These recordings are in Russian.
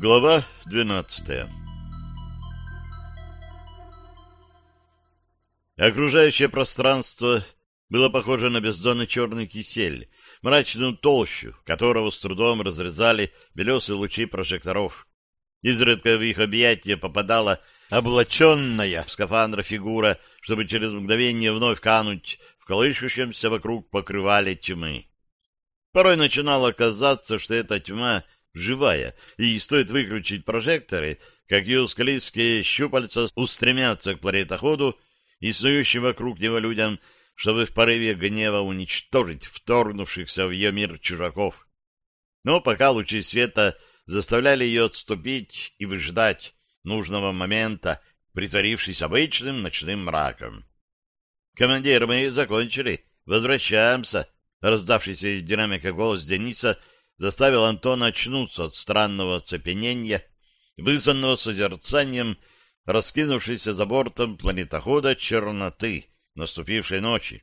Глава двенадцатая Окружающее пространство было похоже на бездонный черный кисель, мрачную толщу, которого с трудом разрезали белесые лучи прожекторов. Изредка в их объятия попадала облаченная в скафандра фигура, чтобы через мгновение вновь кануть в колышущемся вокруг покрывале тьмы. Порой начинало казаться, что эта тьма живая, и стоит выключить прожекторы, как ее склизкие щупальца устремятся к планетоходу и снующим вокруг него людям, чтобы в порыве гнева уничтожить вторгнувшихся в ее мир чужаков. Но пока лучи света заставляли ее отступить и выждать нужного момента, притворившись обычным ночным мраком. «Командир, мы закончили. Возвращаемся!» Раздавшийся из динамика голос Дениса заставил Антона очнуться от странного оцепенения, вызванного созерцанием раскинувшейся за бортом планетохода черноты наступившей ночи.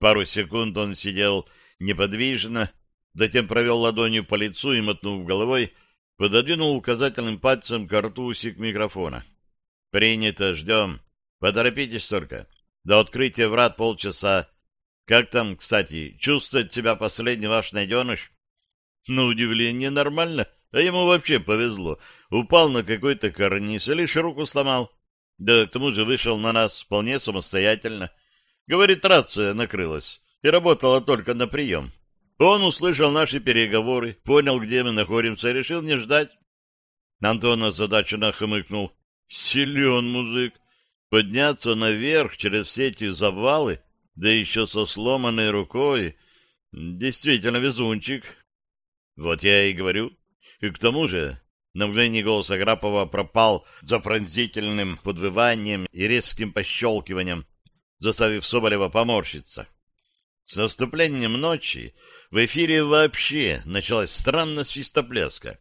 Пару секунд он сидел неподвижно, затем провел ладонью по лицу и, мотнув головой, пододвинул указательным пальцем к рту микрофона. — Принято, ждем. Поторопитесь только. До открытия врат полчаса. Как там, кстати, чувствует себя последний ваш найденыш? На удивление нормально, а ему вообще повезло. Упал на какой-то карниз и лишь руку сломал. Да к тому же вышел на нас вполне самостоятельно. Говорит, рация накрылась и работала только на прием. Он услышал наши переговоры, понял, где мы находимся, и решил не ждать. Антон озадаченно хмыкнул. Силен музык. Подняться наверх через все эти завалы, да еще со сломанной рукой. Действительно везунчик. Вот я и говорю. И к тому же на мгновение голос Аграпова пропал за пронзительным подвыванием и резким пощелкиванием, заставив Соболева поморщиться. С наступлением ночи в эфире вообще началась странная свистопляска.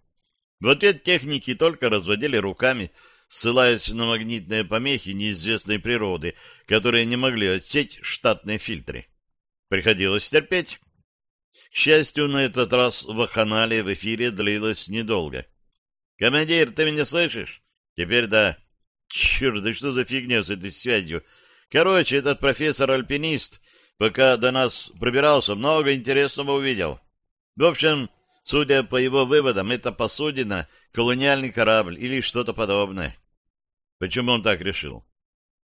В ответ техники только разводили руками, ссылаясь на магнитные помехи неизвестной природы, которые не могли отсечь штатные фильтры. Приходилось терпеть. К счастью, на этот раз ваханалия в эфире длилась недолго. «Командир, ты меня слышишь?» «Теперь да». «Черт, да что за фигня с этой связью?» «Короче, этот профессор-альпинист Пока до нас пробирался, много интересного увидел. В общем, судя по его выводам, это посудина, колониальный корабль или что-то подобное. Почему он так решил?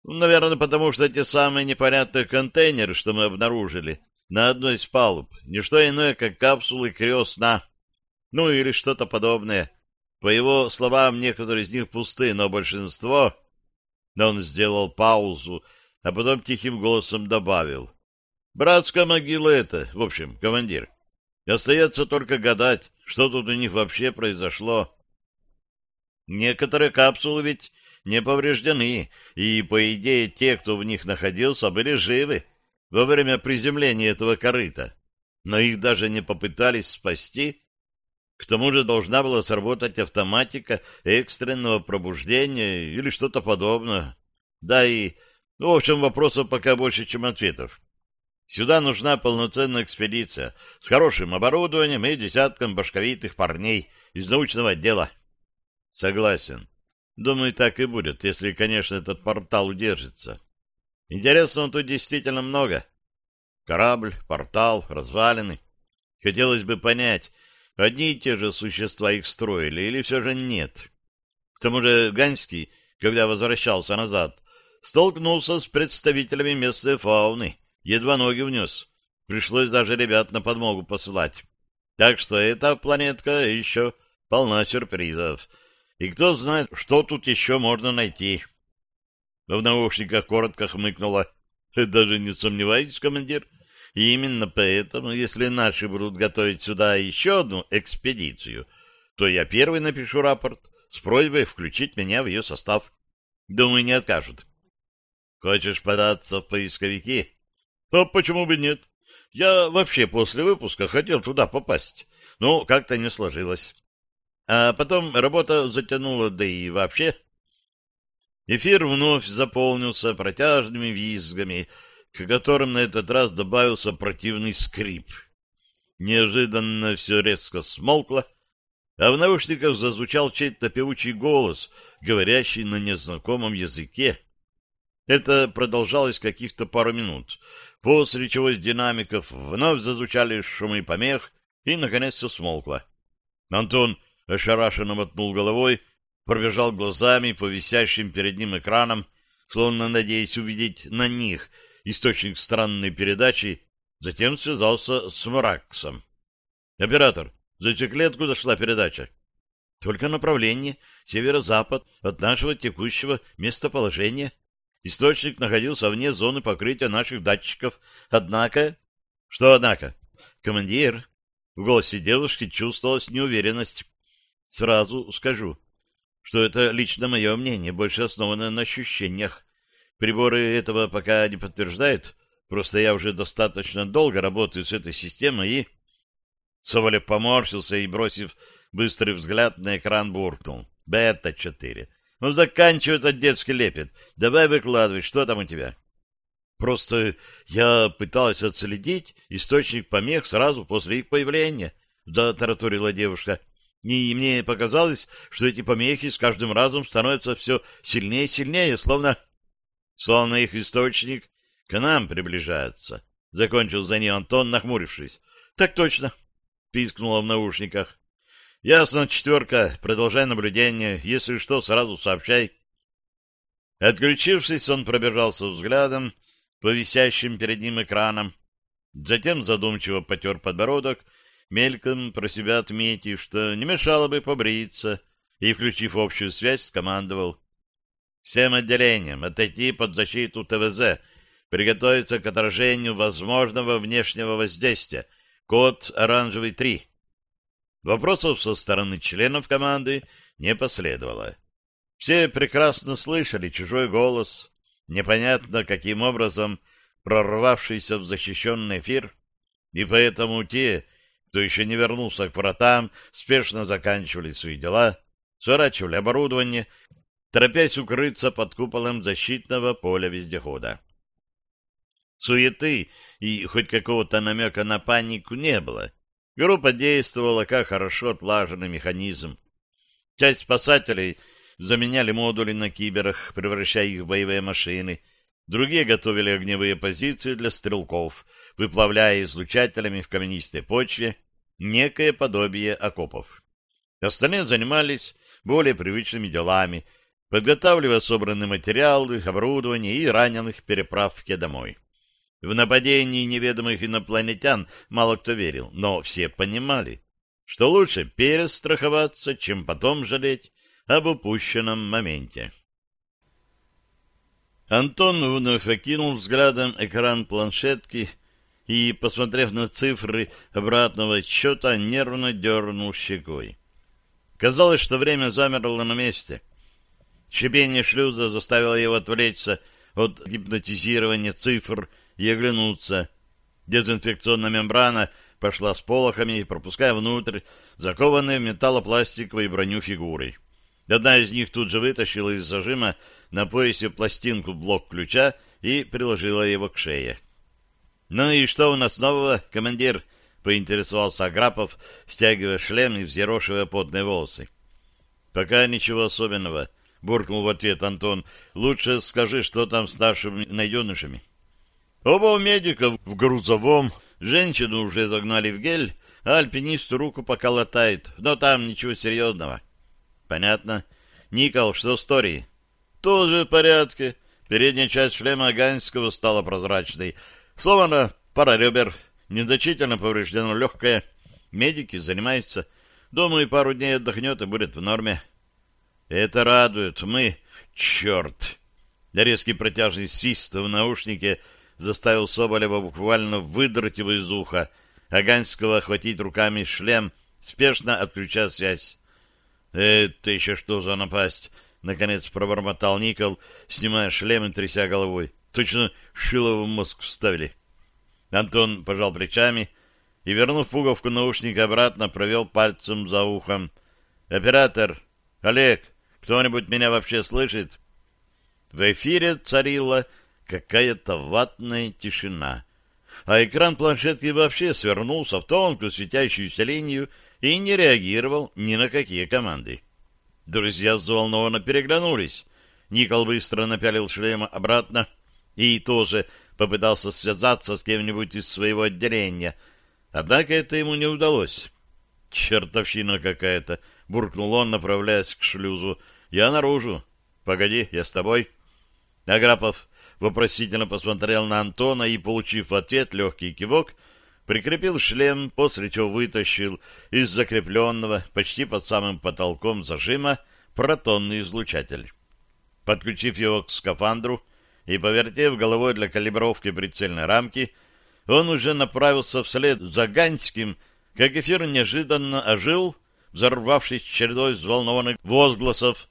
Наверное, потому что те самые непонятные контейнеры, что мы обнаружили на одной из палуб, не что иное, как капсулы криосна. Ну, или что-то подобное. По его словам, некоторые из них пусты, но большинство... Но он сделал паузу, а потом тихим голосом добавил. Братская могила это, в общем, командир. Остается только гадать, что тут у них вообще произошло. Некоторые капсулы ведь не повреждены, и, по идее, те, кто в них находился, были живы во время приземления этого корыта. Но их даже не попытались спасти. К тому же должна была сработать автоматика экстренного пробуждения или что-то подобное. Да и, ну, в общем, вопросов пока больше, чем ответов. Сюда нужна полноценная экспедиция с хорошим оборудованием и десятком башковитых парней из научного отдела. Согласен. Думаю, так и будет, если, конечно, этот портал удержится. Интересного тут действительно много. Корабль, портал, развалины. Хотелось бы понять, одни и те же существа их строили или все же нет. К тому же Ганский, когда возвращался назад, столкнулся с представителями местной фауны едва ноги внес. Пришлось даже ребят на подмогу посылать. Так что эта планетка еще полна сюрпризов. И кто знает, что тут еще можно найти. В наушниках коротко хмыкнула. Даже не сомневайтесь, командир. И именно поэтому, если наши будут готовить сюда еще одну экспедицию, то я первый напишу рапорт с просьбой включить меня в ее состав. Думаю, не откажут. Хочешь податься в поисковики? А почему бы нет? Я вообще после выпуска хотел туда попасть, но как-то не сложилось. А потом работа затянула, да и вообще... Эфир вновь заполнился протяжными визгами, к которым на этот раз добавился противный скрип. Неожиданно все резко смолкло, а в наушниках зазвучал чей-то певучий голос, говорящий на незнакомом языке. Это продолжалось каких-то пару минут, после чего из динамиков вновь зазвучали шумы помех, и, наконец, все смолкло. Антон ошарашенно мотнул головой, пробежал глазами по висящим перед ним экранам, словно надеясь увидеть на них источник странной передачи, затем связался с Мраксом. «Оператор, засекли, откуда шла передача?» «Только направление, северо-запад, от нашего текущего местоположения». Источник находился вне зоны покрытия наших датчиков. Однако... Что однако? Командир. В голосе девушки чувствовалась неуверенность. Сразу скажу, что это лично мое мнение, больше основано на ощущениях. Приборы этого пока не подтверждают, просто я уже достаточно долго работаю с этой системой и... Соболев поморщился и, бросив быстрый взгляд на экран, буркнул. Бета-4. Ну, заканчивай этот детский лепет. Давай выкладывай, что там у тебя? Просто я пыталась отследить источник помех сразу после их появления, — затараторила девушка. И мне показалось, что эти помехи с каждым разом становятся все сильнее и сильнее, словно... Словно их источник к нам приближается. Закончил за ней Антон, нахмурившись. — Так точно, — пискнула в наушниках. Ясно, четверка. Продолжай наблюдение. Если что, сразу сообщай. Отключившись, он пробежался взглядом по висящим перед ним экранам. Затем задумчиво потер подбородок, мельком про себя отметив, что не мешало бы побриться, и, включив общую связь, скомандовал. Всем отделениям отойти под защиту ТВЗ, приготовиться к отражению возможного внешнего воздействия. Код оранжевый 3. Вопросов со стороны членов команды не последовало. Все прекрасно слышали чужой голос, непонятно каким образом прорвавшийся в защищенный эфир, и поэтому те, кто еще не вернулся к вратам, спешно заканчивали свои дела, сворачивали оборудование, торопясь укрыться под куполом защитного поля вездехода. Суеты и хоть какого-то намека на панику не было — Группа действовала как хорошо отлаженный механизм. Часть спасателей заменяли модули на киберах, превращая их в боевые машины. Другие готовили огневые позиции для стрелков, выплавляя излучателями в каменистой почве некое подобие окопов. Остальные занимались более привычными делами, подготавливая собранные материалы, оборудование и раненых переправке домой. В нападении неведомых инопланетян мало кто верил, но все понимали, что лучше перестраховаться, чем потом жалеть об упущенном моменте. Антон вновь окинул взглядом экран планшетки и, посмотрев на цифры обратного отсчета, нервно дернул щекой. Казалось, что время замерло на месте. Шипение шлюза заставило его отвлечься от гипнотизирования цифр и оглянуться. Дезинфекционная мембрана пошла с полохами, пропуская внутрь закованные в металлопластиковой броню фигуры. Одна из них тут же вытащила из зажима на поясе пластинку блок ключа и приложила его к шее. — Ну и что у нас нового, командир? — поинтересовался Аграпов, стягивая шлем и взъерошивая потные волосы. — Пока ничего особенного, — буркнул в ответ Антон. — Лучше скажи, что там с нашими найденышами. — Оба у медиков в грузовом. Женщину уже загнали в гель, а альпинисту руку пока латает. Но там ничего серьезного. Понятно. Никол, что с Тори? Тоже в порядке. Передняя часть шлема Ганского стала прозрачной. Сломана пара ребер. Незначительно повреждено легкое. Медики занимаются. Думаю, пару дней отдохнет и будет в норме. Это радует. Мы... Черт! Резкий протяжный свист в наушнике — заставил Соболева буквально выдрать его из уха, а Ганского охватить руками шлем, спешно отключая связь. «Это еще что за напасть?» — наконец пробормотал Никол, снимая шлем и тряся головой. «Точно шило в мозг вставили». Антон пожал плечами и, вернув пуговку наушника обратно, провел пальцем за ухом. «Оператор! Олег! Кто-нибудь меня вообще слышит?» В эфире царила какая-то ватная тишина. А экран планшетки вообще свернулся в тонкую светящуюся линию и не реагировал ни на какие команды. Друзья взволнованно переглянулись. Никол быстро напялил шлем обратно и тоже попытался связаться с кем-нибудь из своего отделения. Однако это ему не удалось. «Чертовщина какая-то!» — буркнул он, направляясь к шлюзу. «Я наружу. Погоди, я с тобой». Аграпов вопросительно посмотрел на Антона и, получив в ответ легкий кивок, прикрепил шлем, после чего вытащил из закрепленного почти под самым потолком зажима протонный излучатель. Подключив его к скафандру и повертев головой для калибровки прицельной рамки, он уже направился вслед за Ганьским, как эфир неожиданно ожил, взорвавшись чередой взволнованных возгласов.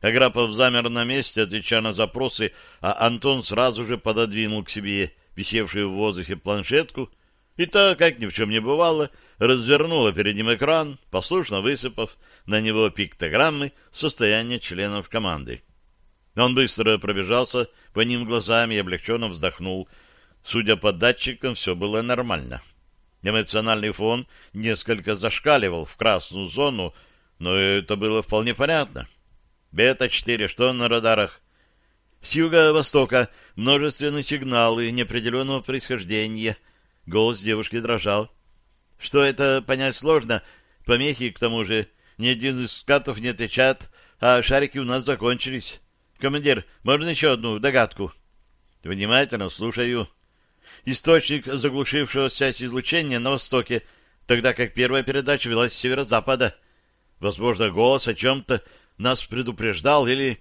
Аграпов замер на месте, отвечая на запросы, а Антон сразу же пододвинул к себе висевшую в воздухе планшетку и так, как ни в чем не бывало, развернула перед ним экран, послушно высыпав на него пиктограммы состояния членов команды. Он быстро пробежался по ним глазами и облегченно вздохнул. Судя по датчикам, все было нормально. Эмоциональный фон несколько зашкаливал в красную зону, но это было вполне понятно. Бета-4, что на радарах? С юго-востока множественные сигналы неопределенного происхождения. Голос девушки дрожал. Что это, понять сложно. Помехи, к тому же. Ни один из скатов не отвечает, а шарики у нас закончились. Командир, можно еще одну догадку? Внимательно слушаю. Источник заглушившего связь излучения на востоке, тогда как первая передача велась с северо-запада. Возможно, голос о чем-то нас предупреждал или...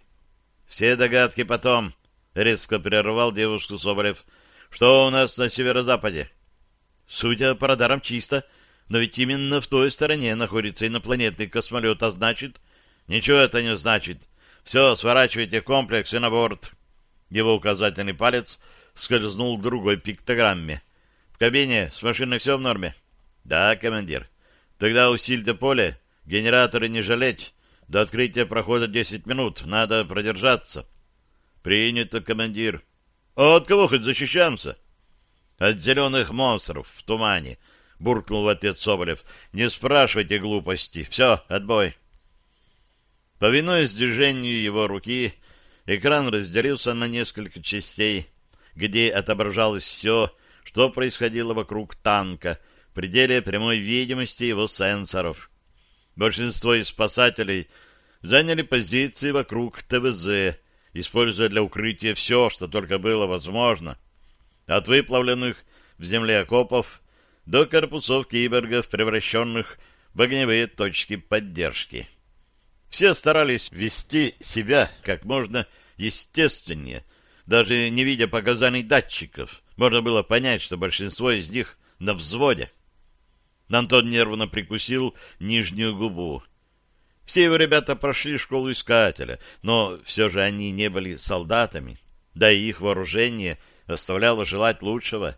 Все догадки потом, — резко прервал девушку Соболев. Что у нас на северо-западе? Судя по радарам, чисто, но ведь именно в той стороне находится инопланетный космолет, а значит... Ничего это не значит. Все, сворачивайте комплекс и на борт. Его указательный палец скользнул к другой пиктограмме. В кабине с машиной все в норме? Да, командир. Тогда усильте поле, генераторы не жалеть. До открытия прохода десять минут, надо продержаться. Принято, командир. А от кого хоть защищаемся? От зеленых монстров в тумане, буркнул в ответ Соболев. Не спрашивайте глупости. Все, отбой. Повинуясь движению его руки, экран разделился на несколько частей, где отображалось все, что происходило вокруг танка, в пределе прямой видимости его сенсоров. Большинство из спасателей заняли позиции вокруг ТВЗ, используя для укрытия все, что только было возможно, от выплавленных в земле окопов до корпусов киборгов, превращенных в огневые точки поддержки. Все старались вести себя как можно естественнее. Даже не видя показаний датчиков, можно было понять, что большинство из них на взводе. Антон нервно прикусил нижнюю губу. Все его ребята прошли школу искателя, но все же они не были солдатами, да и их вооружение оставляло желать лучшего.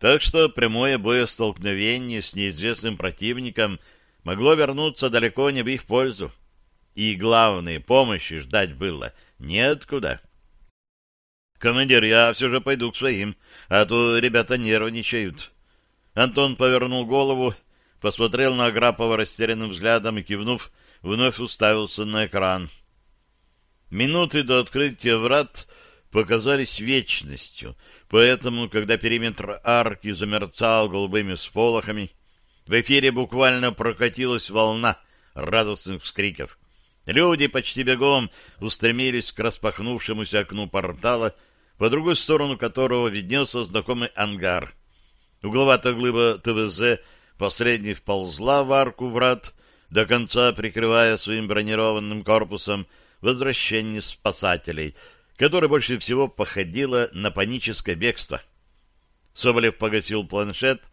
Так что прямое боестолкновение с неизвестным противником могло вернуться далеко не в их пользу и, главное, помощи ждать было неоткуда. «Командир, я все же пойду к своим, а то ребята нервничают». Антон повернул голову, посмотрел на Аграпова растерянным взглядом и, кивнув, вновь уставился на экран. Минуты до открытия врат показались вечностью, поэтому, когда периметр арки замерцал голубыми сполохами, в эфире буквально прокатилась волна радостных вскриков. Люди почти бегом устремились к распахнувшемуся окну портала, по другую сторону которого виднелся знакомый ангар. Угловатая глыба ТВЗ последней вползла в арку врат, до конца прикрывая своим бронированным корпусом возвращение спасателей, которое больше всего походило на паническое бегство. Соболев погасил планшет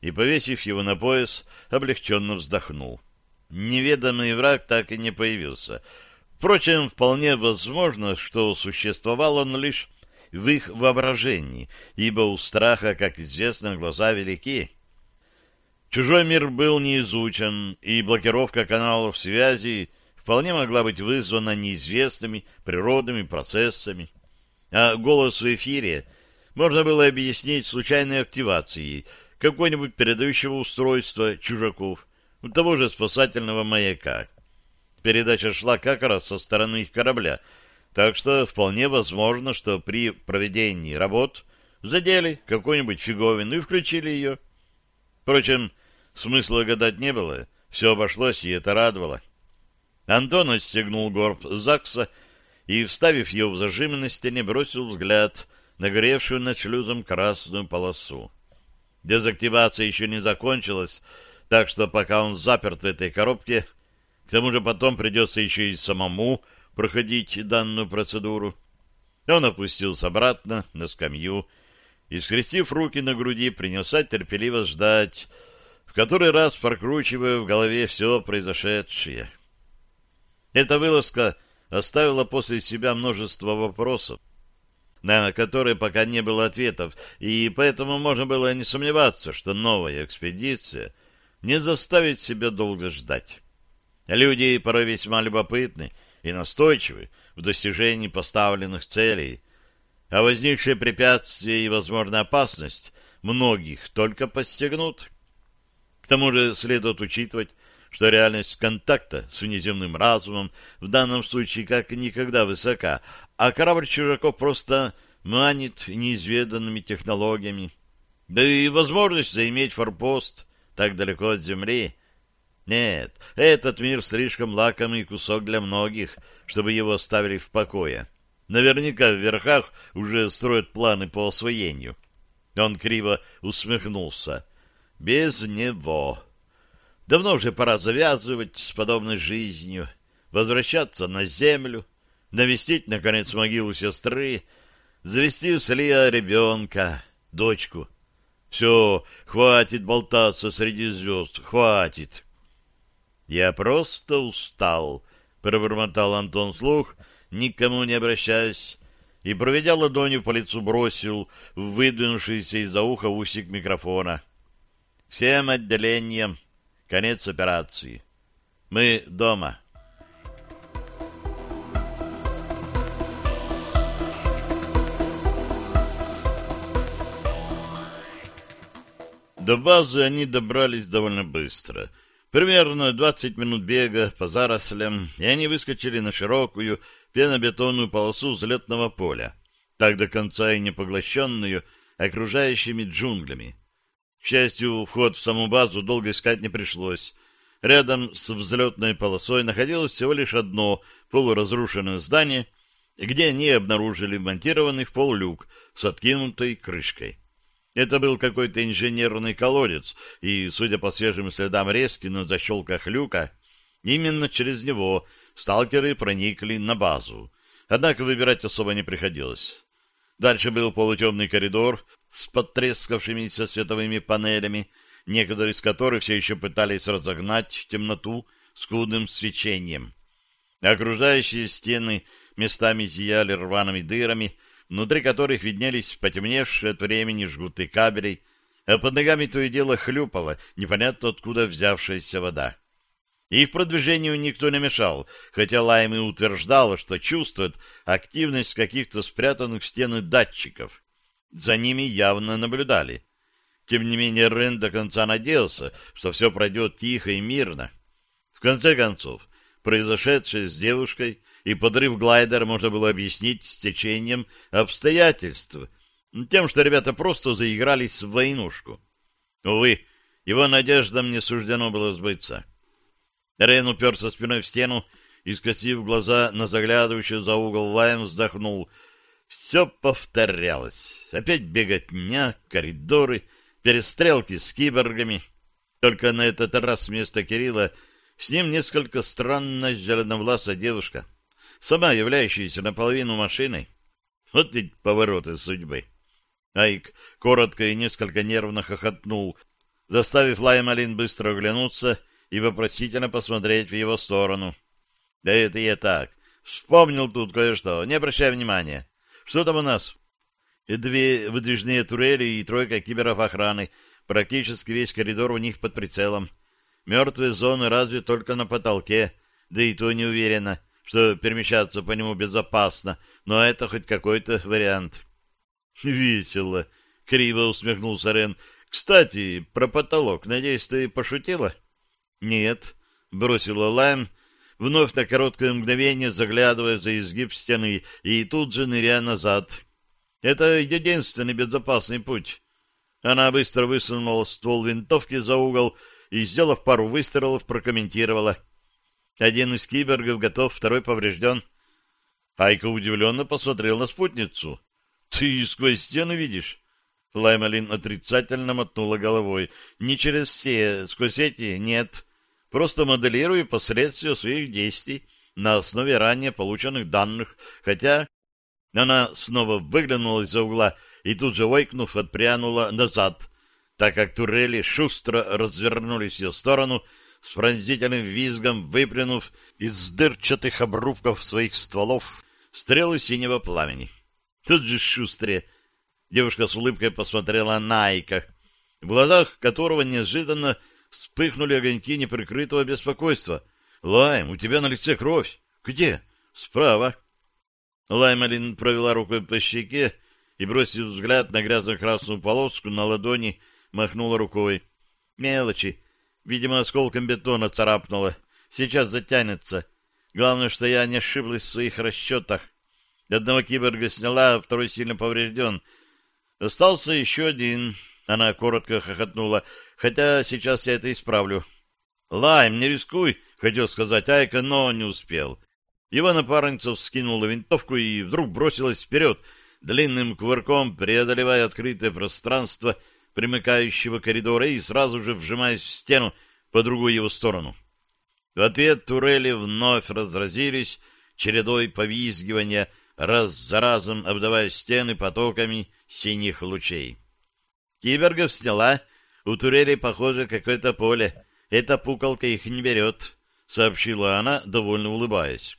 и, повесив его на пояс, облегченно вздохнул. Неведомый враг так и не появился. Впрочем, вполне возможно, что существовал он лишь в их воображении, ибо у страха, как известно, глаза велики. Чужой мир был не изучен, и блокировка каналов связи вполне могла быть вызвана неизвестными природными процессами. А голос в эфире можно было объяснить случайной активацией какого-нибудь передающего устройства чужаков, у того же спасательного маяка. Передача шла как раз со стороны их корабля, так что вполне возможно, что при проведении работ задели какую-нибудь фиговину и включили ее. Впрочем, смысла гадать не было, все обошлось, и это радовало. Антон отстегнул горб ЗАГСа и, вставив ее в зажим на стене, бросил взгляд на горевшую над шлюзом красную полосу. Дезактивация еще не закончилась, так что пока он заперт в этой коробке, к тому же потом придется еще и самому проходить данную процедуру. Он опустился обратно на скамью и, скрестив руки на груди, принялся терпеливо ждать, в который раз прокручивая в голове все произошедшее. Эта вылазка оставила после себя множество вопросов, на которые пока не было ответов, и поэтому можно было не сомневаться, что новая экспедиция не заставит себя долго ждать. Люди порой весьма любопытны и настойчивы в достижении поставленных целей, а возникшие препятствия и возможная опасность многих только подстегнут. К тому же следует учитывать, что реальность контакта с внеземным разумом в данном случае как никогда высока, а корабль чужаков просто манит неизведанными технологиями. Да и возможность заиметь форпост так далеко от Земли. Нет, этот мир слишком лакомый кусок для многих, чтобы его оставили в покое. Наверняка в верхах уже строят планы по освоению. Он криво усмехнулся. Без него. Давно уже пора завязывать с подобной жизнью, возвращаться на землю, навестить, наконец, могилу сестры, завести с Лия ребенка, дочку. Все, хватит болтаться среди звезд, хватит. Я просто устал, пробормотал Антон слух, никому не обращаясь, и, проведя ладонью по лицу, бросил выдвинувшийся из-за уха усик микрофона. Всем отделениям конец операции. Мы дома. До базы они добрались довольно быстро. Примерно 20 минут бега по зарослям, и они выскочили на широкую пенобетонную полосу взлетного поля, так до конца и не поглощенную окружающими джунглями. К счастью, вход в саму базу долго искать не пришлось. Рядом с взлетной полосой находилось всего лишь одно полуразрушенное здание, где они обнаружили монтированный в пол люк с откинутой крышкой. Это был какой-то инженерный колодец, и, судя по свежим следам резки на защелках люка, именно через него сталкеры проникли на базу. Однако выбирать особо не приходилось. Дальше был полутемный коридор с потрескавшимися световыми панелями, некоторые из которых все еще пытались разогнать темноту скудным свечением. Окружающие стены местами зияли рваными дырами, внутри которых виднелись потемневшие от времени жгуты кабелей, а под ногами то и дело хлюпала непонятно откуда взявшаяся вода. Их продвижению никто не мешал, хотя Лайм и утверждала, что чувствует активность каких-то спрятанных в стены датчиков. За ними явно наблюдали. Тем не менее, Рен до конца надеялся, что все пройдет тихо и мирно. В конце концов, произошедшее с девушкой и подрыв глайдера можно было объяснить стечением обстоятельств, тем, что ребята просто заигрались в войнушку. Увы, его надеждам не суждено было сбыться. Рен уперся спиной в стену и, скосив глаза на заглядывающий за угол Лайм, вздохнул. Все повторялось. Опять беготня, коридоры, перестрелки с киборгами. Только на этот раз вместо Кирилла с ним несколько странная зеленовласая девушка — сама являющаяся наполовину машиной. Вот ведь повороты судьбы. Айк коротко и несколько нервно хохотнул, заставив Лаймалин быстро оглянуться и вопросительно посмотреть в его сторону. — Да это я так. Вспомнил тут кое-что. Не обращай внимания. Что там у нас? Две выдвижные турели и тройка киберов охраны. Практически весь коридор у них под прицелом. Мертвые зоны разве только на потолке, да и то не уверенно что перемещаться по нему безопасно, но это хоть какой-то вариант. — Весело, — криво усмехнулся Рен. — Кстати, про потолок, надеюсь, ты пошутила? Нет, бросила Лайм, вновь на короткое мгновение заглядывая за изгиб стены и тут же ныряя назад. Это единственный безопасный путь. Она быстро высунула ствол винтовки за угол и, сделав пару выстрелов, прокомментировала. Один из кибергов готов, второй поврежден. Айка удивленно посмотрел на спутницу. — Ты сквозь стены видишь? Лаймалин отрицательно мотнула головой. — Не через все, сквозь эти нет. Просто моделирую последствия своих действий на основе ранее полученных данных, хотя... Она снова выглянула из-за угла и тут же, ойкнув, отпрянула назад, так как турели шустро развернулись в ее сторону, с пронзительным визгом выплюнув из дырчатых обрубков своих стволов стрелы синего пламени. Тут же шустрее. Девушка с улыбкой посмотрела на Айка, в глазах которого неожиданно вспыхнули огоньки неприкрытого беспокойства. «Лайм, у тебя на лице кровь. Где?» «Справа». Лаймалин провела рукой по щеке и, бросив взгляд на грязно-красную полоску на ладони, махнула рукой. «Мелочи. Видимо, осколком бетона царапнула. Сейчас затянется. Главное, что я не ошиблась в своих расчетах. Одного киборга сняла, а второй сильно поврежден. Остался еще один. Она коротко хохотнула. Хотя сейчас я это исправлю. «Лайм, не рискуй!» — хотел сказать Айка, но не успел. Его напарница вскинула винтовку и вдруг бросилась вперед, длинным кувырком преодолевая открытое пространство примыкающего коридора и сразу же вжимаясь в стену по другую его сторону. В ответ турели вновь разразились чередой повизгивания, раз за разом обдавая стены потоками синих лучей. Кибергов сняла, у турелей, похоже, какое-то поле. Эта пукалка их не берет, — сообщила она, довольно улыбаясь.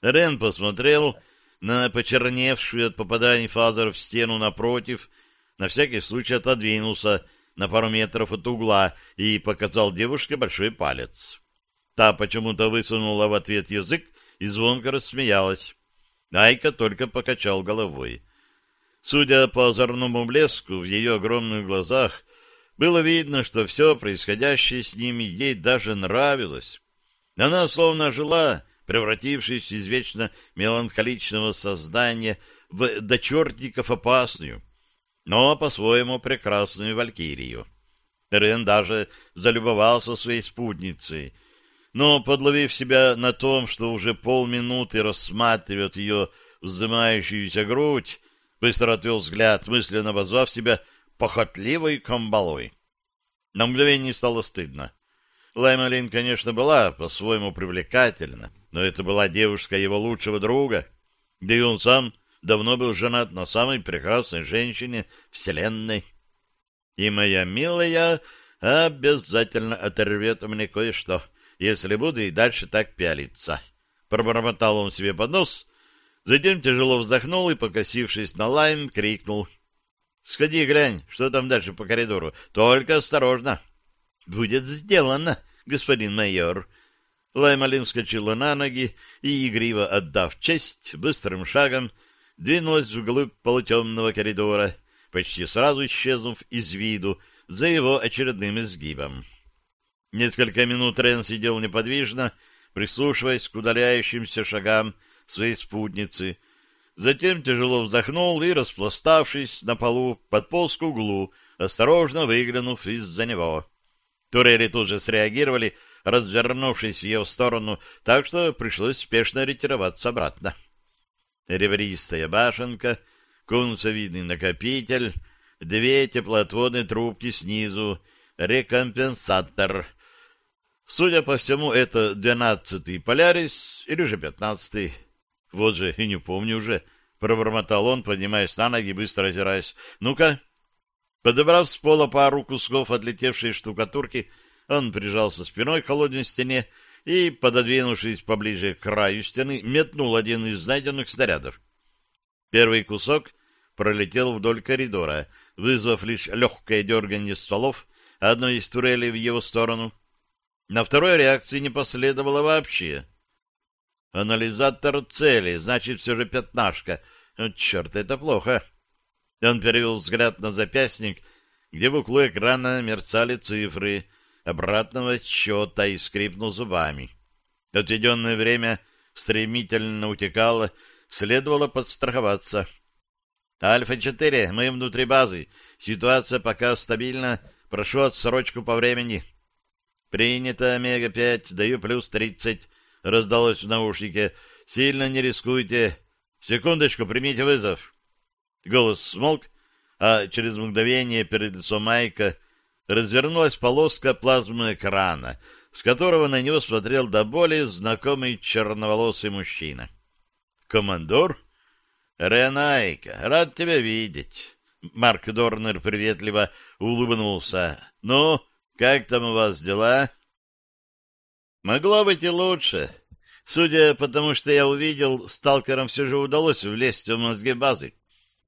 Рен посмотрел на почерневшую от попаданий фазер в стену напротив, на всякий случай отодвинулся на пару метров от угла и показал девушке большой палец. Та почему-то высунула в ответ язык и звонко рассмеялась. Айка только покачал головой. Судя по озорному блеску в ее огромных глазах, было видно, что все происходящее с ними ей даже нравилось. Она словно жила, превратившись из вечно меланхоличного создания в дочертиков опасную, но по-своему прекрасную валькирию. Рен даже залюбовался своей спутницей — но, подловив себя на том, что уже полминуты рассматривает ее вздымающуюся грудь, быстро отвел взгляд, мысленно обозвав себя похотливой камбалой. На мгновение стало стыдно. Лаймалин, конечно, была по-своему привлекательна, но это была девушка его лучшего друга, да и он сам давно был женат на самой прекрасной женщине Вселенной. И моя милая обязательно оторвет мне кое-что, если буду и дальше так пялиться. Пробормотал он себе под нос, затем тяжело вздохнул и, покосившись на лайм, крикнул. — Сходи глянь, что там дальше по коридору. Только осторожно. — Будет сделано, господин майор. Лаймалин вскочила на ноги и, игриво отдав честь, быстрым шагом двинулась вглубь полутемного коридора, почти сразу исчезнув из виду за его очередным изгибом. Несколько минут Рен сидел неподвижно, прислушиваясь к удаляющимся шагам своей спутницы. Затем тяжело вздохнул и, распластавшись на полу, подполз к углу, осторожно выглянув из-за него. Турели тут же среагировали, развернувшись в ее сторону, так что пришлось спешно ретироваться обратно. Ребристая башенка, конусовидный накопитель, две теплоотводные трубки снизу, рекомпенсатор — Судя по всему, это двенадцатый Полярис или же пятнадцатый. Вот же, и не помню уже, — пробормотал он, поднимаясь на ноги, быстро озираясь. Ну-ка. Подобрав с пола пару кусков отлетевшей штукатурки, он прижался спиной к холодной стене и, пододвинувшись поближе к краю стены, метнул один из найденных снарядов. Первый кусок пролетел вдоль коридора, вызвав лишь легкое дергание стволов одной из турелей в его сторону — на второй реакции не последовало вообще. Анализатор цели, значит, все же пятнашка. О, черт, это плохо. Он перевел взгляд на запястник, где в углу экрана мерцали цифры. Обратного счета и скрипнул зубами. Отведенное время стремительно утекало, следовало подстраховаться. «Альфа-4, мы внутри базы. Ситуация пока стабильна. Прошу отсрочку по времени». «Принято, Омега-5. Даю плюс тридцать», — раздалось в наушнике. «Сильно не рискуйте. Секундочку, примите вызов». Голос смолк, а через мгновение перед лицом Майка развернулась полоска плазмы экрана, с которого на него смотрел до боли знакомый черноволосый мужчина. «Командор?» «Ренайка, рад тебя видеть!» Марк Дорнер приветливо улыбнулся. «Ну, как там у вас дела?» «Могло быть и лучше. Судя по тому, что я увидел, сталкерам все же удалось влезть в мозги базы.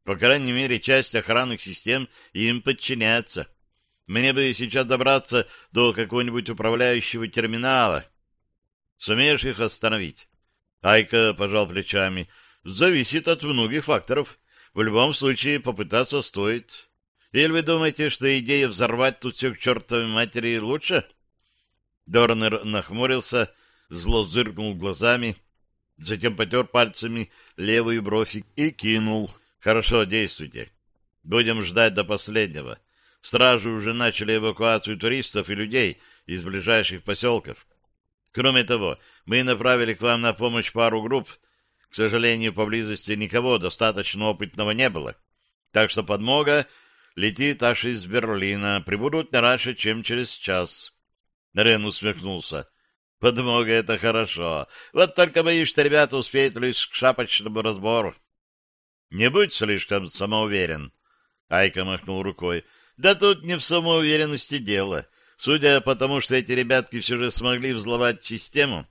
По крайней мере, часть охранных систем им подчиняется. Мне бы сейчас добраться до какого-нибудь управляющего терминала. Сумеешь их остановить?» Айка пожал плечами зависит от многих факторов. В любом случае попытаться стоит. Или вы думаете, что идея взорвать тут все к чертовой матери лучше? Дорнер нахмурился, зло зыркнул глазами, затем потер пальцами левую бровь и кинул. Хорошо, действуйте. Будем ждать до последнего. Стражи уже начали эвакуацию туристов и людей из ближайших поселков. Кроме того, мы направили к вам на помощь пару групп к сожалению, поблизости никого достаточно опытного не было. Так что подмога летит аж из Берлина. Прибудут не раньше, чем через час. Рен усмехнулся. Подмога — это хорошо. Вот только боюсь, что ребята успеют лишь к шапочному разбору. Не будь слишком самоуверен. Айка махнул рукой. Да тут не в самоуверенности дело. Судя по тому, что эти ребятки все же смогли взломать систему,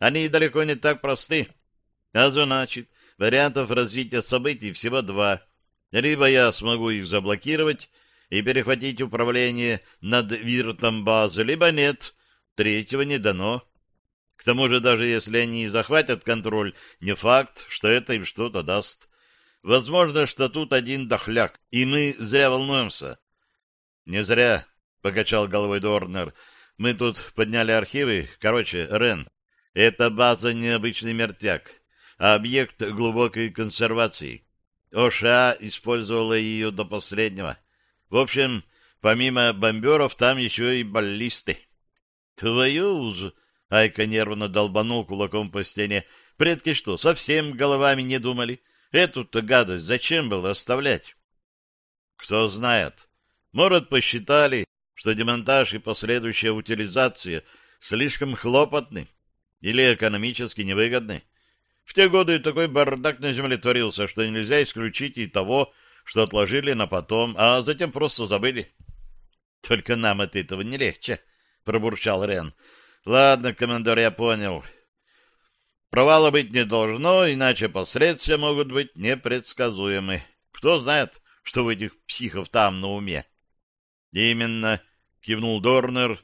они далеко не так просты. А значит, вариантов развития событий всего два. Либо я смогу их заблокировать и перехватить управление над виртом базы, либо нет, третьего не дано. К тому же, даже если они захватят контроль, не факт, что это им что-то даст. Возможно, что тут один дохляк, и мы зря волнуемся. — Не зря, — покачал головой Дорнер. — Мы тут подняли архивы. Короче, Рен, это база необычный мертвяк а объект глубокой консервации. ОША использовала ее до последнего. В общем, помимо бомберов, там еще и баллисты. Твою ж! Айка нервно долбанул кулаком по стене. Предки что, совсем головами не думали? Эту-то гадость зачем было оставлять? Кто знает. Может, посчитали, что демонтаж и последующая утилизация слишком хлопотны или экономически невыгодны. В те годы такой бардак на земле творился, что нельзя исключить и того, что отложили на потом, а затем просто забыли. — Только нам от этого не легче, — пробурчал Рен. — Ладно, командор, я понял. Провала быть не должно, иначе последствия могут быть непредсказуемы. Кто знает, что у этих психов там на уме? — Именно, — кивнул Дорнер,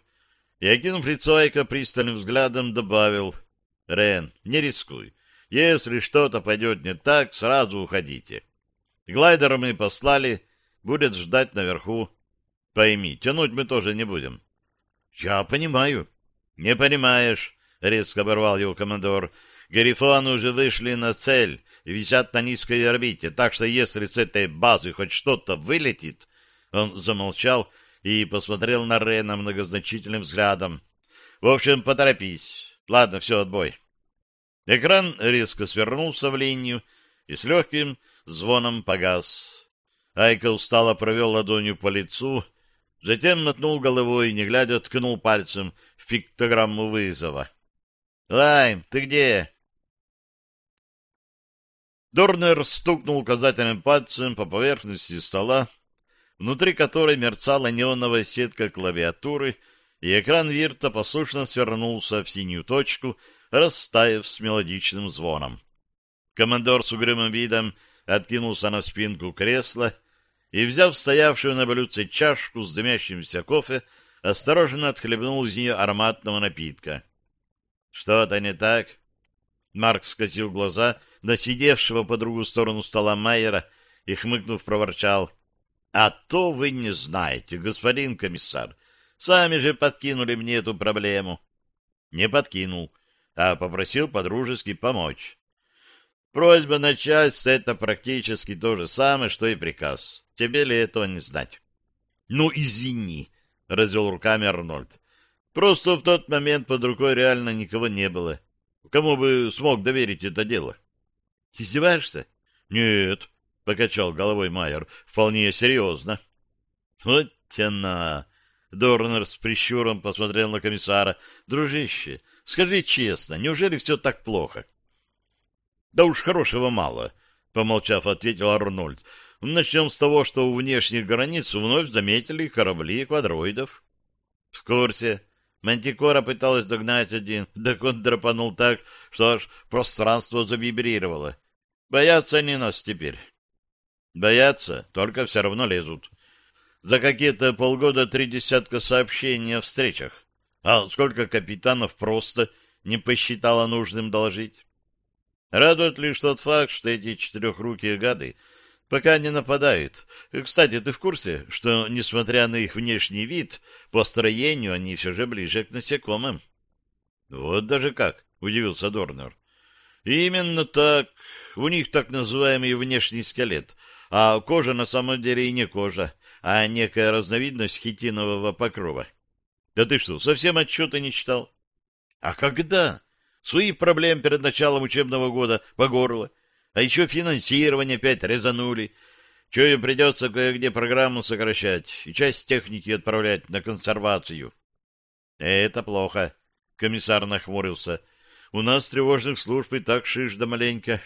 и, окинув лицо Айка пристальным взглядом, добавил. — Рен, не рискуй. Если что-то пойдет не так, сразу уходите. Глайдера мы послали, будет ждать наверху. Пойми, тянуть мы тоже не будем. — Я понимаю. — Не понимаешь, — резко оборвал его командор. — Гарифоны уже вышли на цель и висят на низкой орбите, так что если с этой базы хоть что-то вылетит... Он замолчал и посмотрел на Рена многозначительным взглядом. — В общем, поторопись. Ладно, все, отбой. Экран резко свернулся в линию и с легким звоном погас. Айка устало провел ладонью по лицу, затем мотнул головой и, не глядя, ткнул пальцем в пиктограмму вызова. — Лайм, ты где? Дорнер стукнул указательным пальцем по поверхности стола, внутри которой мерцала неоновая сетка клавиатуры, и экран вирта послушно свернулся в синюю точку — растаяв с мелодичным звоном. Командор с угрюмым видом откинулся на спинку кресла и, взяв стоявшую на блюдце чашку с дымящимся кофе, осторожно отхлебнул из нее ароматного напитка. — Что-то не так? Марк скосил глаза на сидевшего по другую сторону стола Майера и, хмыкнув, проворчал. — А то вы не знаете, господин комиссар. Сами же подкинули мне эту проблему. Не подкинул, а попросил подружески помочь. Просьба начальства — это практически то же самое, что и приказ. Тебе ли этого не знать? — Ну, извини, — развел руками Арнольд. — Просто в тот момент под рукой реально никого не было. Кому бы смог доверить это дело? — Издеваешься? — Нет, — покачал головой Майер, — вполне серьезно. — Вот тяна! Дорнер с прищуром посмотрел на комиссара. — Дружище, скажи честно, неужели все так плохо? — Да уж хорошего мало, — помолчав, ответил Арнольд. — Начнем с того, что у внешних границ вновь заметили корабли квадроидов. — В курсе. Мантикора пыталась догнать один, да он драпанул так, что аж пространство завибрировало. Боятся они нас теперь. Боятся, только все равно лезут. За какие-то полгода три десятка сообщений о встречах. А сколько капитанов просто не посчитало нужным доложить? Радует лишь тот факт, что эти четырехрукие гады пока не нападают. Кстати, ты в курсе, что, несмотря на их внешний вид, по строению они все же ближе к насекомым? — Вот даже как, — удивился Дорнер. — Именно так. У них так называемый внешний скелет, а кожа на самом деле и не кожа, а некая разновидность хитинового покрова. Да ты что, совсем отчета не читал? А когда? Свои проблемы перед началом учебного года по горло. А еще финансирование опять резанули. Чую, придется кое-где программу сокращать и часть техники отправлять на консервацию. Это плохо. Комиссар нахмурился. У нас тревожных служб и так шиш да маленько.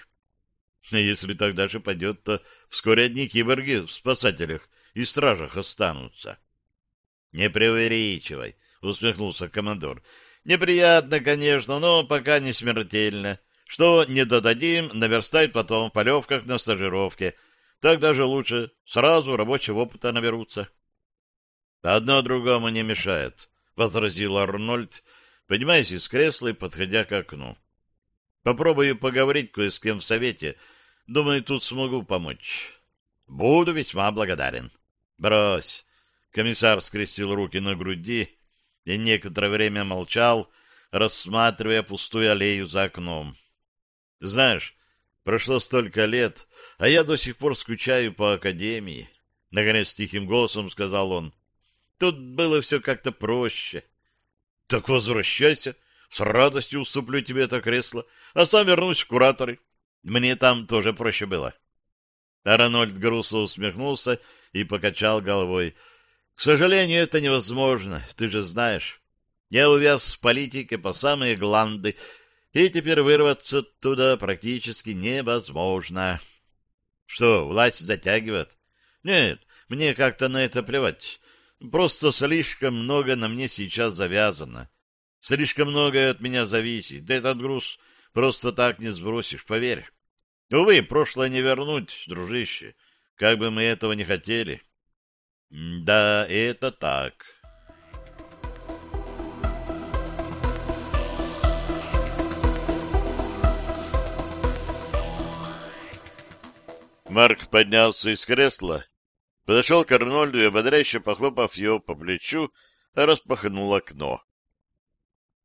Если так дальше пойдет, то вскоре одни киборги в спасателях и стражах останутся. — Не преувеличивай, — усмехнулся командор. — Неприятно, конечно, но пока не смертельно. Что не додадим, наверстают потом в полевках на стажировке. Так даже лучше. Сразу рабочего опыта наберутся. — Одно другому не мешает, — возразил Арнольд, поднимаясь из кресла и подходя к окну. — Попробую поговорить кое с кем в совете. Думаю, тут смогу помочь. Буду весьма благодарен. — Брось. Комиссар скрестил руки на груди и некоторое время молчал, рассматривая пустую аллею за окном. Знаешь, прошло столько лет, а я до сих пор скучаю по академии. Наконец тихим голосом сказал он. Тут было все как-то проще. Так возвращайся, с радостью уступлю тебе это кресло, а сам вернусь в кураторы. Мне там тоже проще было. Арнольд грустно усмехнулся и покачал головой. — К сожалению, это невозможно, ты же знаешь. Я увяз в политике по самые гланды, и теперь вырваться туда практически невозможно. Что, власть затягивает? Нет, мне как-то на это плевать. Просто слишком много на мне сейчас завязано. Слишком многое от меня зависит. Да этот груз просто так не сбросишь, поверь. Увы, прошлое не вернуть, дружище, как бы мы этого не хотели. Да, это так. Марк поднялся из кресла, подошел к Арнольду и, ободряюще похлопав его по плечу, распахнул окно.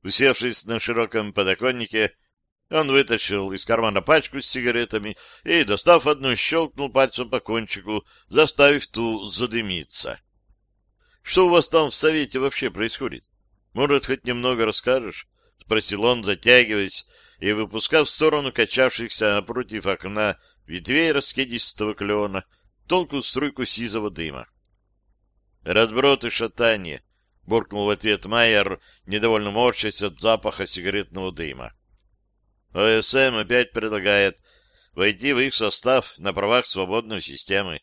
Усевшись на широком подоконнике, он вытащил из кармана пачку с сигаретами и, достав одну, щелкнул пальцем по кончику, заставив ту задымиться. — Что у вас там в совете вообще происходит? Может, хоть немного расскажешь? — спросил он, затягиваясь и выпускав в сторону качавшихся напротив окна ветвей раскидистого клена, тонкую струйку сизого дыма. «Разброд и шатание», — буркнул в ответ Майер, недовольно морщась от запаха сигаретного дыма. ОСМ опять предлагает войти в их состав на правах свободной системы.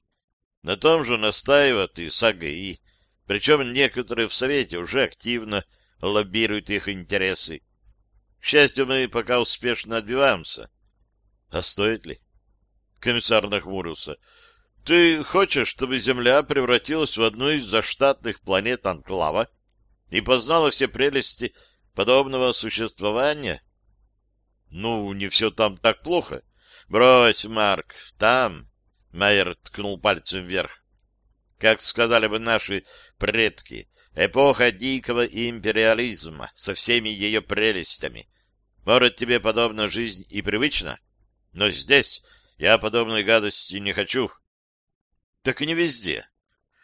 На том же настаивают и САГИ, причем некоторые в Совете уже активно лоббируют их интересы. К счастью, мы пока успешно отбиваемся. А стоит ли? Комиссар нахмурился. — Ты хочешь, чтобы Земля превратилась в одну из заштатных планет Анклава и познала все прелести подобного существования? — Ну, не все там так плохо. Брось, Марк, там... Майер ткнул пальцем вверх. Как сказали бы наши предки, Эпоха дикого империализма со всеми ее прелестями. Может, тебе подобная жизнь и привычна? Но здесь я подобной гадости не хочу. Так и не везде.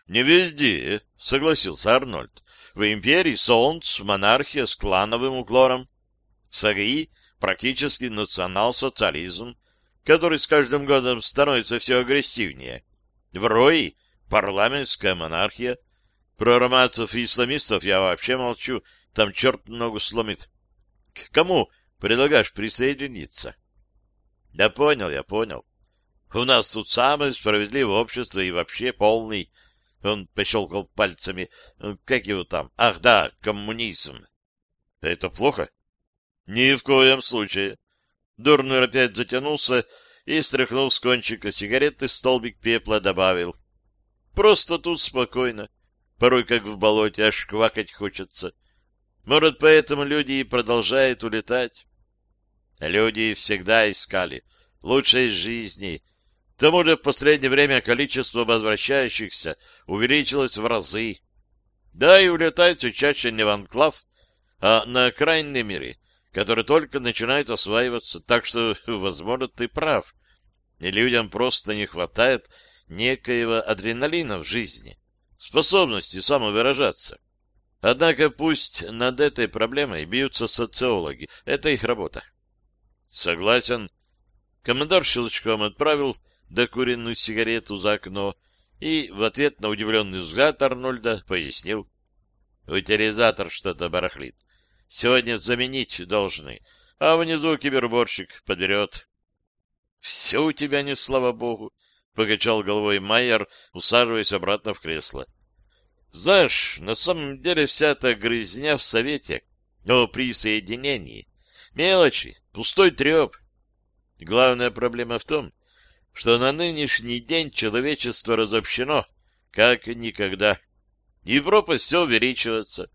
Не везде, согласился Арнольд. В империи солнц, монархия с клановым уклоном. В Сагаи практически национал-социализм, который с каждым годом становится все агрессивнее. В Рои парламентская монархия. Про романцев и исламистов я вообще молчу, там черт ногу сломит. К кому предлагаешь присоединиться? Да понял, я понял. У нас тут самое справедливое общество и вообще полный... Он пощелкал пальцами. Как его там? Ах, да, коммунизм. Это плохо? Ни в коем случае. Дурнер опять затянулся и, стряхнув с кончика сигареты, столбик пепла добавил. Просто тут спокойно. Порой, как в болоте, аж квакать хочется. Может, поэтому люди и продолжают улетать. Люди всегда искали лучшей жизни. К тому же в последнее время количество возвращающихся увеличилось в разы. Да, и улетают все чаще не в анклав, а на окраинные миры, которые только начинают осваиваться. Так что, возможно, ты прав. И людям просто не хватает некоего адреналина в жизни, способности самовыражаться. Однако пусть над этой проблемой бьются социологи. Это их работа. Согласен. Командор щелчком отправил докуренную сигарету за окно и в ответ на удивленный взгляд Арнольда пояснил. Утилизатор что-то барахлит. Сегодня заменить должны, а внизу киберборщик подберет. — Все у тебя не слава богу, — покачал головой Майер, усаживаясь обратно в кресло. — Знаешь, на самом деле вся эта грызня в Совете о присоединении. Мелочи, пустой треп. Главная проблема в том, что на нынешний день человечество разобщено, как никогда. Пропасть все увеличивается,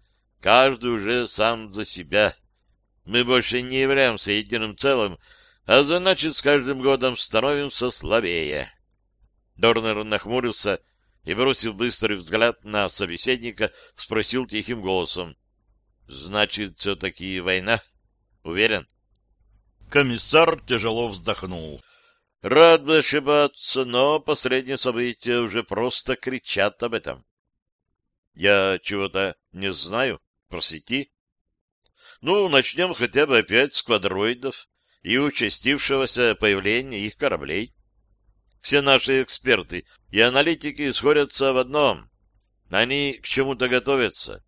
каждый уже сам за себя. Мы больше не являемся единым целым, а значит, с каждым годом становимся слабее. Дорнер нахмурился и, бросив быстрый взгляд на собеседника, спросил тихим голосом. — Значит, все-таки война? Уверен? Комиссар тяжело вздохнул. — Рад бы ошибаться, но последние события уже просто кричат об этом. — Я чего-то не знаю. Просвети. — Ну, начнем хотя бы опять с квадроидов и участившегося появления их кораблей. Все наши эксперты и аналитики сходятся в одном. Они к чему-то готовятся.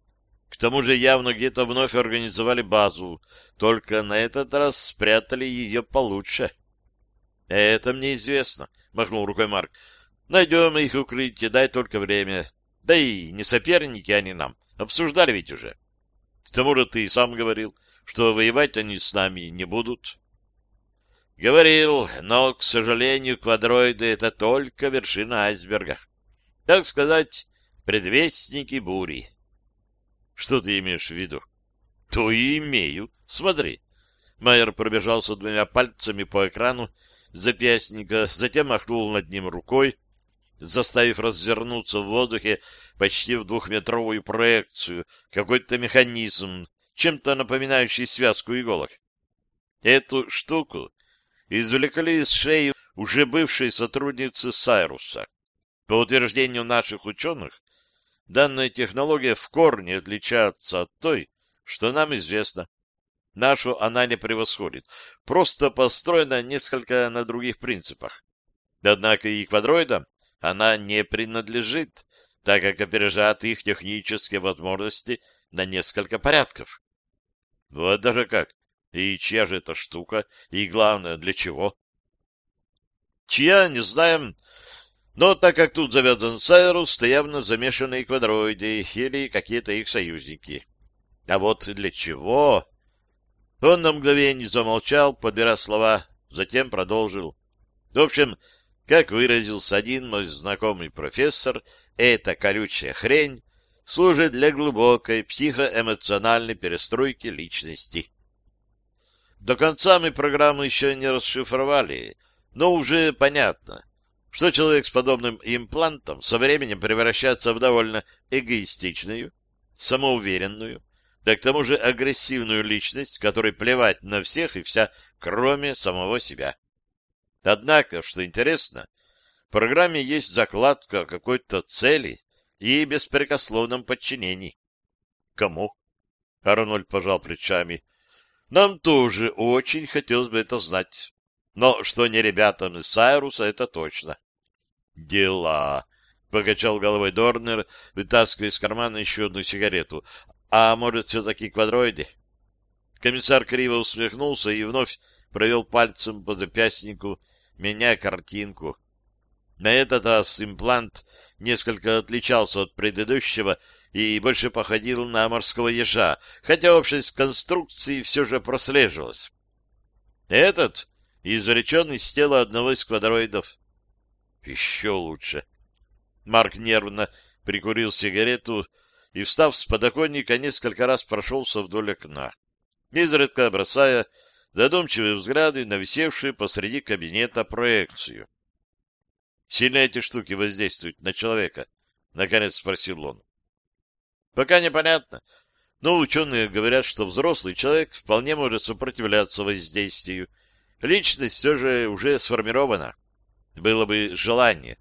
К тому же явно где-то вновь организовали базу, только на этот раз спрятали ее получше. — Это мне известно, — махнул рукой Марк. — Найдем их укрытие, дай только время. Да и не соперники они нам, обсуждали ведь уже. К тому же ты и сам говорил, что воевать они с нами не будут. Говорил, но, к сожалению, квадроиды — это только вершина айсберга. Так сказать, предвестники бури. Что ты имеешь в виду? То и имею. Смотри. Майер пробежался двумя пальцами по экрану запястника, затем махнул над ним рукой, заставив развернуться в воздухе почти в двухметровую проекцию, какой-то механизм, чем-то напоминающий связку иголок. Эту штуку извлекли из шеи уже бывшей сотрудницы Сайруса. По утверждению наших ученых, данная технология в корне отличается от той, что нам известно. Нашу она не превосходит, просто построена несколько на других принципах. Однако и квадроидам она не принадлежит, так как опережает их технические возможности на несколько порядков. Вот даже как. И чья же эта штука? И главное, для чего? Чья, не знаем. Но так как тут завязан Сайрус, то явно замешаны квадроиды или какие-то их союзники. А вот для чего? Он на мгновение замолчал, подбирая слова, затем продолжил. В общем, как выразился один мой знакомый профессор, эта колючая хрень служит для глубокой психоэмоциональной перестройки личности. До конца мы программу еще не расшифровали, но уже понятно, что человек с подобным имплантом со временем превращается в довольно эгоистичную, самоуверенную, да к тому же агрессивную личность, которой плевать на всех и вся, кроме самого себя. Однако, что интересно, в программе есть закладка какой-то цели и беспрекословном подчинении. Кому? Арнольд пожал плечами. Нам тоже очень хотелось бы это знать. Но что не ребятам из Сайруса, это точно. Дела. Покачал головой Дорнер, вытаскивая из кармана еще одну сигарету. А может, все-таки квадроиды? Комиссар криво усмехнулся и вновь провел пальцем по запястнику, меняя картинку. На этот раз имплант несколько отличался от предыдущего и больше походил на морского ежа, хотя общесть конструкции все же прослеживалась. Этот извлечен из тела одного из квадроидов. Еще лучше. Марк нервно прикурил сигарету и, встав с подоконника, несколько раз прошелся вдоль окна, изредка бросая задумчивые взгляды на висевшую посреди кабинета проекцию. Сильно эти штуки воздействуют на человека? — наконец спросил он. — Пока непонятно. Но ученые говорят, что взрослый человек вполне может сопротивляться воздействию. Личность все же уже сформирована. Было бы желание.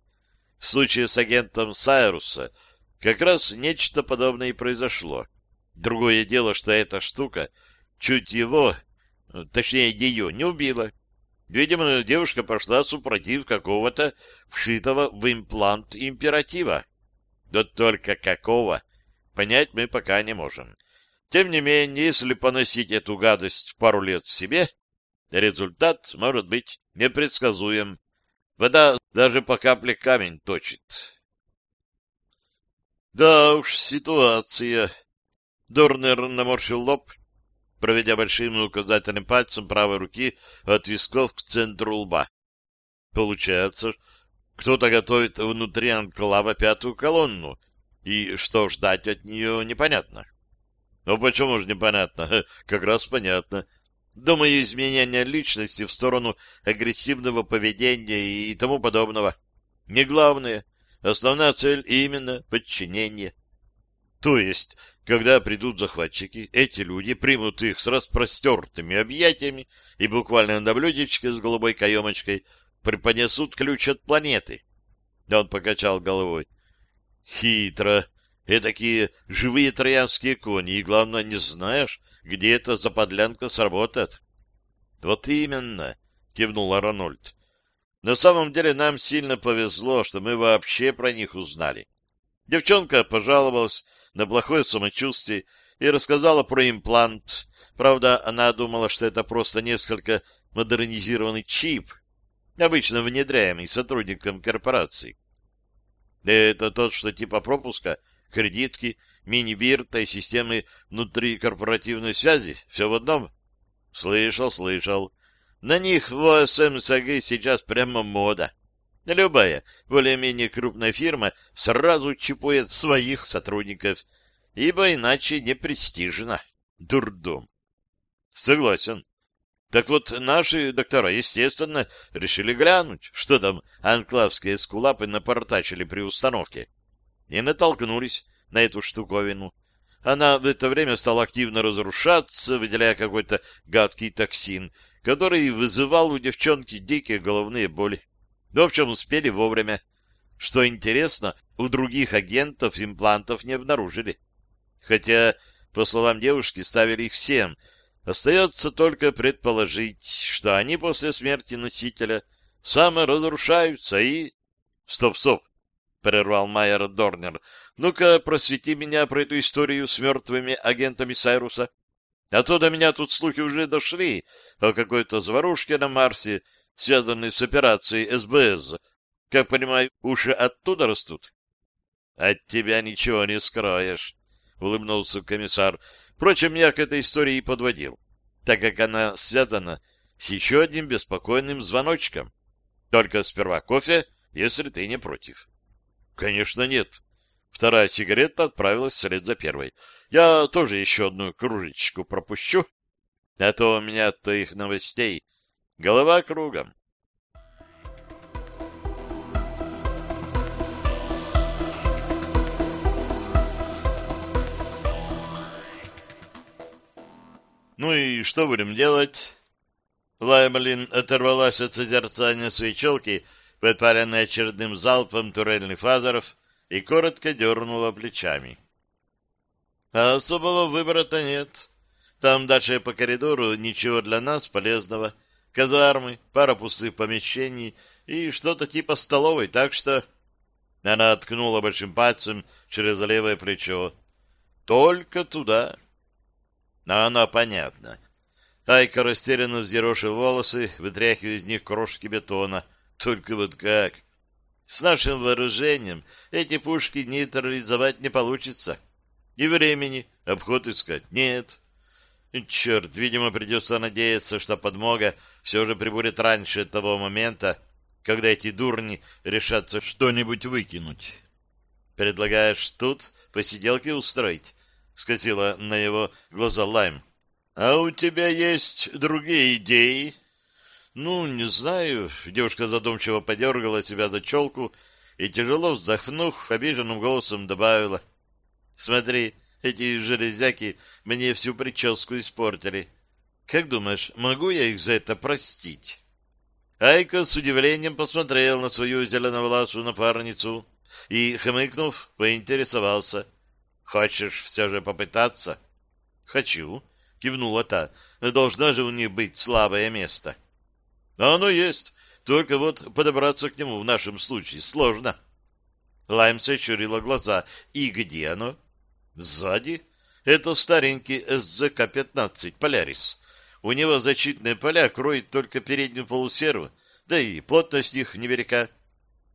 В случае с агентом Сайруса как раз нечто подобное и произошло. Другое дело, что эта штука чуть его, точнее ее, не убила. Видимо, девушка пошла супротив какого-то вшитого в имплант императива. Да только какого, понять мы пока не можем. Тем не менее, если поносить эту гадость пару лет себе, результат может быть непредсказуем. Вода даже по капле камень точит. Да уж, ситуация. Дорнер наморщил лоб, проведя большим и указательным пальцем правой руки от висков к центру лба. Получается, кто-то готовит внутри анклава пятую колонну, и что ждать от нее непонятно. Ну, почему же непонятно? Как раз понятно. Думаю, изменение личности в сторону агрессивного поведения и тому подобного. Не главное. Основная цель именно подчинение. То есть когда придут захватчики, эти люди примут их с распростертыми объятиями и буквально на блюдечке с голубой каемочкой преподнесут ключ от планеты. Да он покачал головой. Хитро. Этакие живые троянские кони, и, главное, не знаешь, где эта заподлянка сработает. — Вот именно, — кивнул Аронольд. — На самом деле нам сильно повезло, что мы вообще про них узнали. Девчонка пожаловалась, на плохое самочувствие и рассказала про имплант. Правда, она думала, что это просто несколько модернизированный чип, обычно внедряемый сотрудникам корпорации. Это тот, что типа пропуска, кредитки, мини-бирта и системы внутрикорпоративной связи. Все в одном? Слышал, слышал. На них в ОСМ сейчас прямо мода. Любая более-менее крупная фирма сразу чипует своих сотрудников, ибо иначе не престижно. Дурдом. Согласен. Так вот, наши доктора, естественно, решили глянуть, что там анклавские скулапы напортачили при установке. И натолкнулись на эту штуковину. Она в это время стала активно разрушаться, выделяя какой-то гадкий токсин, который вызывал у девчонки дикие головные боли. В общем, успели вовремя. Что интересно, у других агентов имплантов не обнаружили. Хотя, по словам девушки, ставили их всем. Остается только предположить, что они после смерти носителя саморазрушаются и... Стоп, стоп, прервал Майер Дорнер. Ну-ка, просвети меня про эту историю с мертвыми агентами Сайруса. А то до меня тут слухи уже дошли о какой-то заварушке на Марсе, связанный с операцией СБС. Как понимаю, уши оттуда растут? — От тебя ничего не скроешь, — улыбнулся комиссар. Впрочем, я к этой истории и подводил, так как она связана с еще одним беспокойным звоночком. Только сперва кофе, если ты не против. — Конечно, нет. Вторая сигарета отправилась вслед за первой. Я тоже еще одну кружечку пропущу, а то у меня от твоих новостей Голова кругом. Ну и что будем делать? Лаймалин оторвалась от созерцания своей челки, подпаленной очередным залпом турельных фазеров, и коротко дернула плечами. А особого выбора-то нет. Там дальше по коридору ничего для нас полезного. Казармы, пара пустых помещений и что-то типа столовой, так что... Она откнула большим пальцем через левое плечо. Только туда. Но оно понятно. Айка растерянно взъерошил волосы, вытряхивая из них крошки бетона. Только вот как? С нашим вооружением эти пушки нейтрализовать не получится. И времени обход искать нет. Черт, видимо, придется надеяться, что подмога все же прибудет раньше того момента, когда эти дурни решатся что-нибудь выкинуть. «Предлагаешь тут посиделки устроить?» — скатила на его глаза Лайм. «А у тебя есть другие идеи?» «Ну, не знаю». Девушка задумчиво подергала себя за челку и, тяжело вздохнув, обиженным голосом добавила. «Смотри, эти железяки мне всю прическу испортили. Как думаешь, могу я их за это простить?» Айка с удивлением посмотрел на свою зеленоволосую напарницу и, хмыкнув, поинтересовался. «Хочешь все же попытаться?» «Хочу», — кивнула та. «Должна же у них быть слабое место». «А оно есть, только вот подобраться к нему в нашем случае сложно». Лайм сощурила глаза. «И где оно?» «Сзади. Это старенький СЗК-15 «Полярис». У него защитные поля кроют только переднюю полусерву, да и плотность их невелика.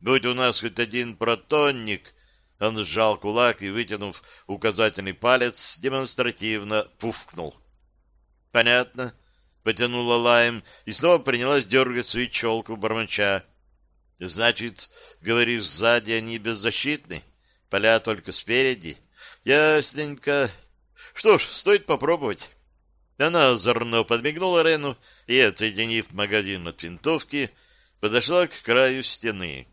Будь у нас хоть один протонник, он сжал кулак и, вытянув указательный палец, демонстративно пуфкнул. — Понятно, — потянула Лайм и снова принялась дергать свою челку бормоча. — Значит, говоришь, сзади они беззащитны? Поля только спереди? Ясненько. Что ж, стоит попробовать. Она озорно подмигнула Рену и, отсоединив магазин от винтовки, подошла к краю стены.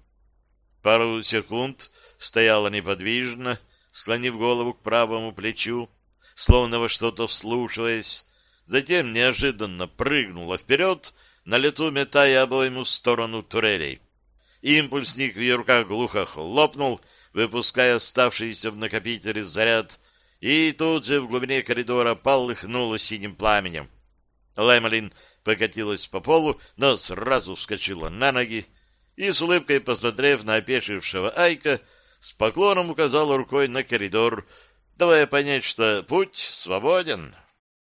Пару секунд стояла неподвижно, склонив голову к правому плечу, словно во что-то вслушиваясь, затем неожиданно прыгнула вперед, на лету метая обойму в сторону турелей. Импульсник в ее руках глухо хлопнул, выпуская оставшийся в накопителе заряд и тут же в глубине коридора полыхнуло синим пламенем. Лаймалин покатилась по полу, но сразу вскочила на ноги и, с улыбкой посмотрев на опешившего Айка, с поклоном указала рукой на коридор, давая понять, что путь свободен.